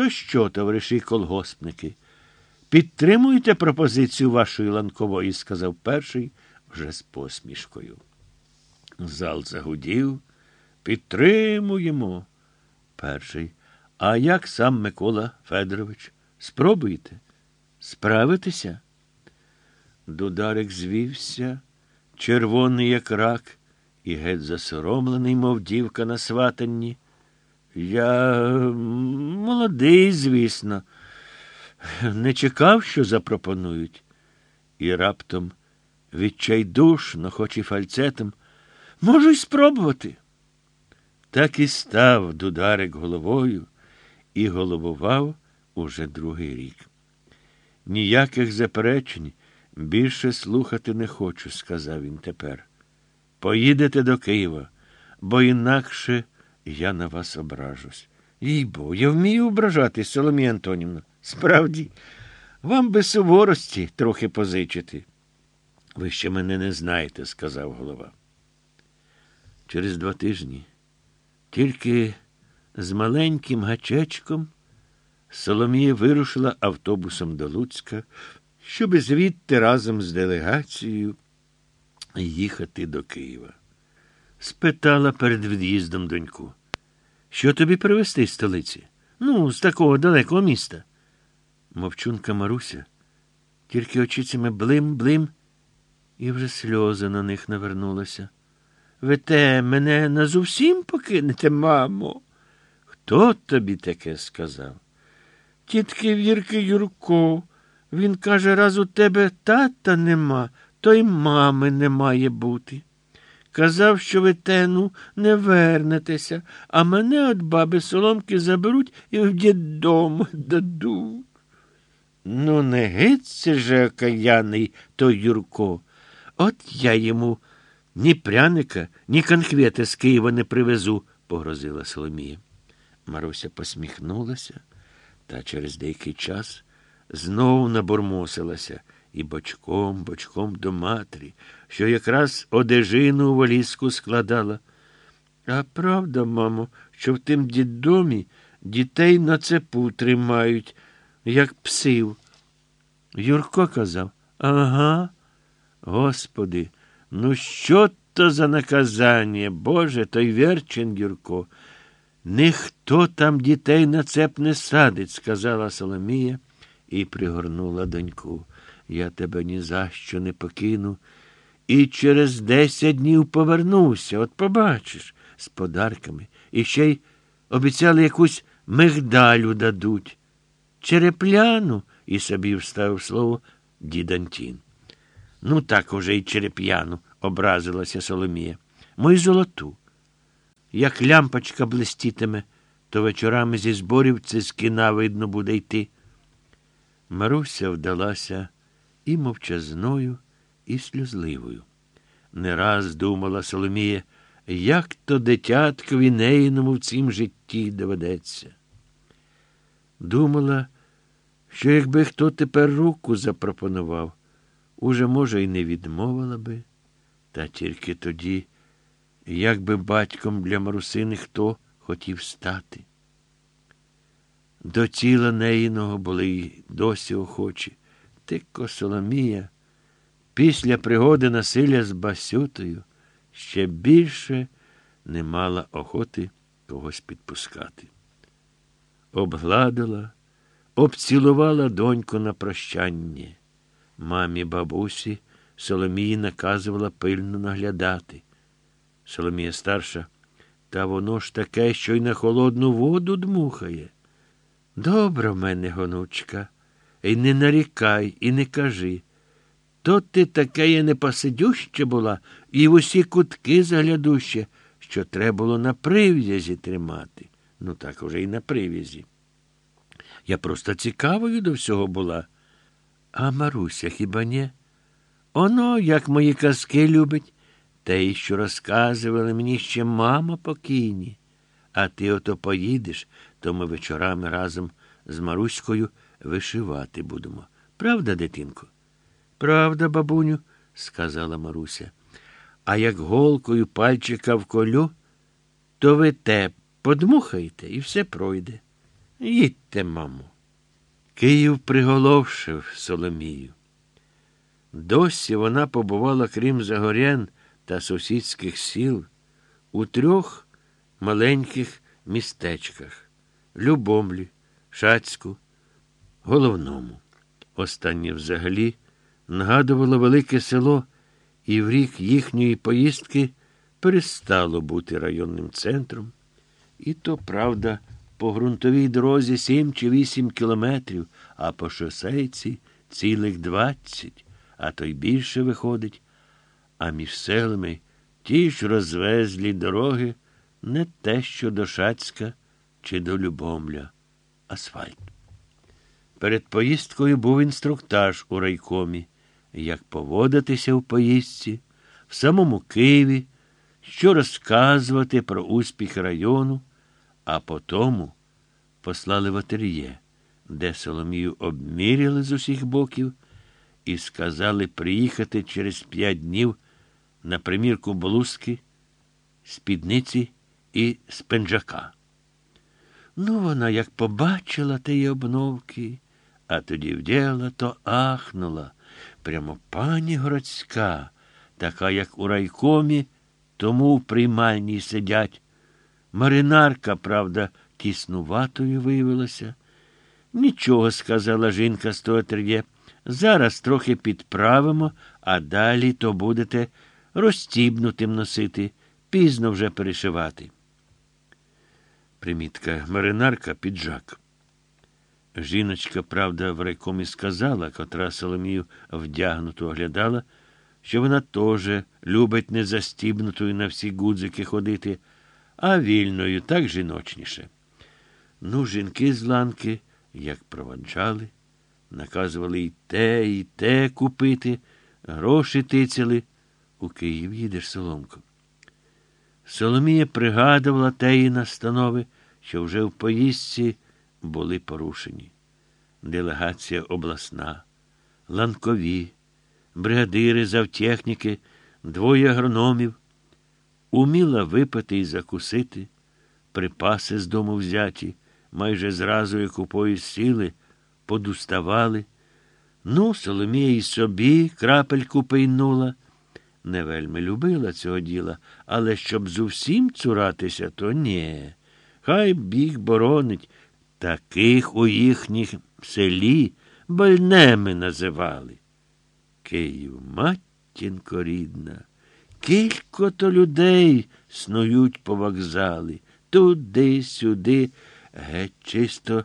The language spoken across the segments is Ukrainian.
То що, товариші колгоспники? Підтримуєте пропозицію вашої ланкової, сказав перший вже з посмішкою. Зал загудів. Підтримуємо. Перший. А як сам Микола Федорович? Спробуйте справитися? Дударик звівся, червоний, як рак, і геть засоромлений, мов дівка на сватанні. Я молодий, звісно, не чекав, що запропонують. І раптом відчайдушно, хоч і фальцетом, можу й спробувати. Так і став дударик головою і головував уже другий рік. Ніяких заперечень більше слухати не хочу, сказав він тепер. Поїдете до Києва, бо інакше я на вас ображусь. Їй бо, я вмію ображати, Соломія Антонівна. Справді, вам би суворості трохи позичити. Ви ще мене не знаєте, сказав голова. Через два тижні, тільки з маленьким гачечком, Соломія вирушила автобусом до Луцька, щоби звідти разом з делегацією їхати до Києва. Спитала перед від'їздом доньку. Що тобі привезти з столиці? Ну, з такого далекого міста. Мовчунка Маруся, тільки очицями блим-блим, і вже сльози на них навернулися. Ви те мене назовсім покинете, мамо. Хто тобі таке сказав? Тітки Вірки Юрко. Він каже, раз у тебе тата нема, то й мами не має бути. Казав, що ви тену не вернетеся, а мене от баби соломки заберуть і в діддом дадуть. Ну, не гиться же окаяний той Юрко. От я йому ні пряника, ні конхвети з Києва не привезу, погрозила Соломія. Маруся посміхнулася та через деякий час знову набурмосилася і бочком, бочком до матері, що якраз одежину у валізку складала. А правда, мамо, що в тим дідомі дітей на цепу тримають, як псів. Юрко казав, ага. Господи, ну що то за наказання, Боже, той Верчин Юрко. Ніхто там дітей на цеп не садить, сказала Соломія і пригорнула доньку. Я тебе ні за що не покину. І через десять днів повернуся, от побачиш, з подарками. І ще й обіцяли якусь мигдалю дадуть. Черепляну, і собі вставив слово дід Антін. Ну, так уже й череп'яну, образилася Соломія. Мою золоту. Як лямпочка блистітиме, то вечорами зі зборів це з кіна видно буде йти. Маруся вдалася і мовчазною, і сльозливою. Не раз думала Соломія, як то дитяткові неїному в цім житті доведеться. Думала, що якби хто тепер руку запропонував, уже, може, й не відмовила би, та тільки тоді, як би батьком для Марусини хто хотів стати. До тіла неїного були й досі охочі. Тико Соломія, після пригоди насилля з Басютою, ще більше не мала охоти когось підпускати. Обгладила, обцілувала доньку на прощання. Мамі бабусі Соломії наказувала пильно наглядати. Соломія старша, та воно ж таке, що й на холодну воду дмухає. Добра в мене, гонучка, і не нарікай, і не кажи. То ти таке непосидюще була і в усі кутки заглядуще, що треба було на прив'язі тримати. Ну, так уже і на прив'язі. Я просто цікавою до всього була. А Маруся хіба ні? Оно, як мої казки любить, те, що розказували мені ще мама покійні. А ти ото поїдеш, то ми вечорами разом з Маруською вишивати будемо. Правда, дитинко? Правда, бабуню, сказала Маруся. А як голкою пальчика вколю, то ви те подмухаєте і все пройде. Їдьте, мамо. Київ приголовшив Соломію. Досі вона побувала, крім Загорян та сусідських сіл, у трьох маленьких містечках Любомлі, Шацьку, Головному. Останнє взагалі нагадувало велике село, і в рік їхньої поїздки перестало бути районним центром. І то, правда, по ґрунтовій дорозі сім чи вісім кілометрів, а по шосейці цілих двадцять, а то й більше виходить. А між селами ті ж розвезлі дороги не те, що до Шацька чи до Любомля, асфальт. Перед поїздкою був інструктаж у райкомі, як поводитися в поїздці, в самому Києві, що розказувати про успіх району, а потому послали в ательє, де Соломію обміряли з усіх боків і сказали приїхати через п'ять днів на примірку блузки, спідниці і спенджака. Ну, вона як побачила тієї обновки, а тоді вділа, то ахнула. Прямо пані городська, така, як у райкомі, тому в приймальній сидять. Маринарка, правда, тіснуватою виявилася. Нічого, сказала жінка з. Зараз трохи підправимо, а далі то будете розстібнутим носити, пізно вже перешивати. Примітка маринарка піджак. Жіночка, правда, в райкомі сказала, котра Соломію вдягнуту оглядала, що вона теж любить не застібнутою на всі гудзики ходити, а вільною, так жіночніше. Ну, жінки з ланки, як проводжали, наказували і те, і те купити, гроші тицяли. У Київ їдеш, Соломко. Соломія пригадувала теї настанови, що вже в поїздці були порушені. Делегація обласна, ланкові, бригадири завтехніки, двоє агрономів, уміла випити і закусити, припаси з дому взяті, майже зразу, як у поїзд сіли, подуставали. Ну, Соломія й собі крапельку пийнула. Не вельми любила цього діла, але щоб зовсім цуратися, то ні. Хай біг боронить. Таких у їхніх селі больнеми називали. Київ, матінко рідна, кілько то людей снують по вокзали, туди, сюди, геть чисто,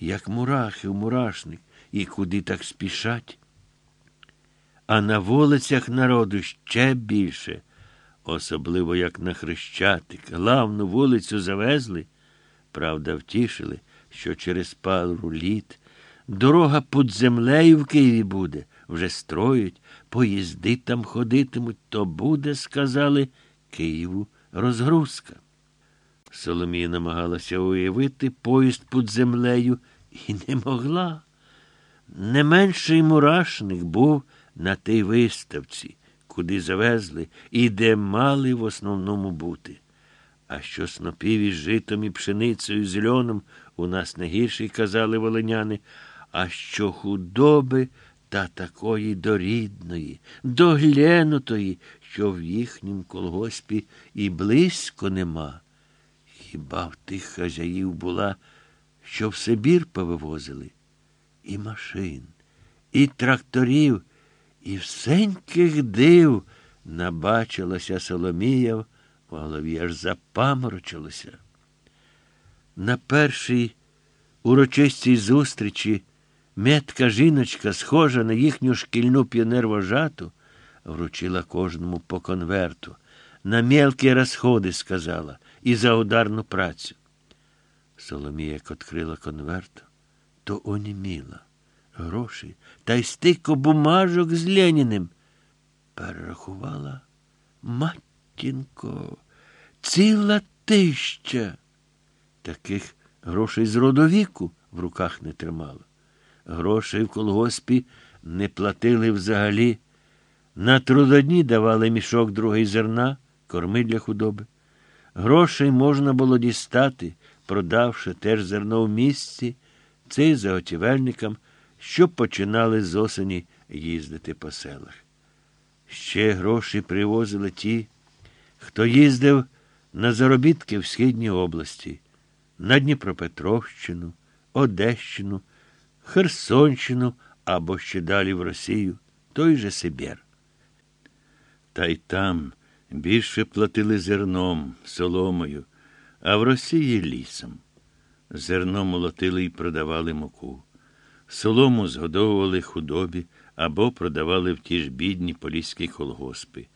як мурахи в мурашник, і куди так спішать. А на вулицях народу ще більше, особливо як на Хрещатик. Главну вулицю завезли, правда, втішили, що через пару літ дорога під землею в Києві буде, вже строють, поїзди там ходитимуть, то буде, сказали, Києву розгрузка. Соломія намагалася уявити поїзд під землею і не могла. Не менший мурашник був на тій виставці, куди завезли і де мали в основному бути. А що снопів із житом і пшеницею з льоном у нас не гірший, казали волиняни, а що худоби та такої дорідної, доглянутої, що в їхнім колгоспі і близько нема. Хіба в тих хазяїв була, що в Сибір повивозили? І машин, і тракторів, і всеньких див набачилася Соломія, в голові аж запаморочилося. На першій урочистій зустрічі метка жіночка, схожа на їхню шкільну піонервожату, вручила кожному по конверту. На мелкі розходи сказала і за ударну працю. Соломія, як відкрила конверт, то оніміла гроші та й стико бумажок з Леніним. Перерахувала матінко, ціла тища. Таких грошей з родовіку в руках не тримала. Грошей в колгоспі не платили взагалі. На трудодні давали мішок другий зерна, корми для худоби. Грошей можна було дістати продавши теж зерно в місці, цей заготівельникам, що починали з осені їздити по селах. Ще гроші привозили ті, хто їздив на заробітки в Східній області, на Дніпропетровщину, Одещину, Херсонщину або ще далі в Росію, той же Сибір. Та й там більше платили зерном, соломою, а в Росії лісом. Зерно молотили і продавали муку. Солому згодовували худобі або продавали в ті ж бідні поліські колгоспи.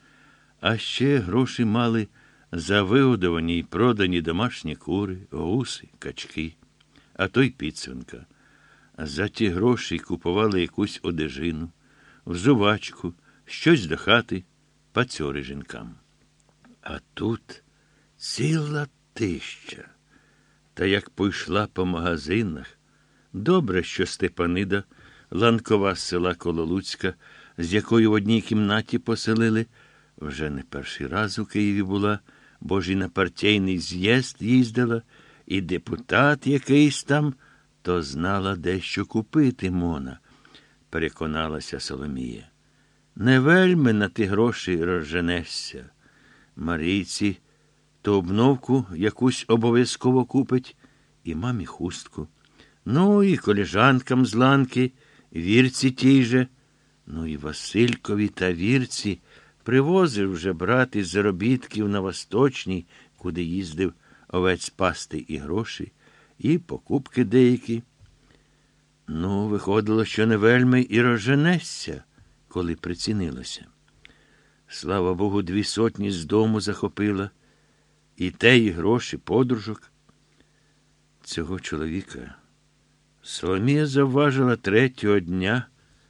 А ще гроші мали за вигодовані й продані домашні кури, гуси, качки, а то й підсвинка. За ті гроші купували якусь одежину, взувачку, щось до хати, пацьори жінкам. А тут ціла тища. Та як пойшла по магазинах, добре, що Степанида, ланкова з села Кололуцька, з якою в одній кімнаті поселили, вже не перший раз у Києві була, бо ж і на партійний з'їзд їздила, і депутат якийсь там, то знала дещо купити Мона, переконалася Соломія. Не вельми на ті гроші розженешся. Марійці то обновку якусь обов'язково купить, і мамі хустку. Ну, і коліжанкам з ланки, вірці тій же. Ну і Василькові та вірці привозив вже брат із заробітків на Восточній, куди їздив овець пасти і гроші, і покупки деякі. Ну, виходило, що не вельми і розженешся, коли прицінилося. Слава Богу, дві сотні з дому захопила, і те, і гроші, подружок. Цього чоловіка Соломія завважила третього дня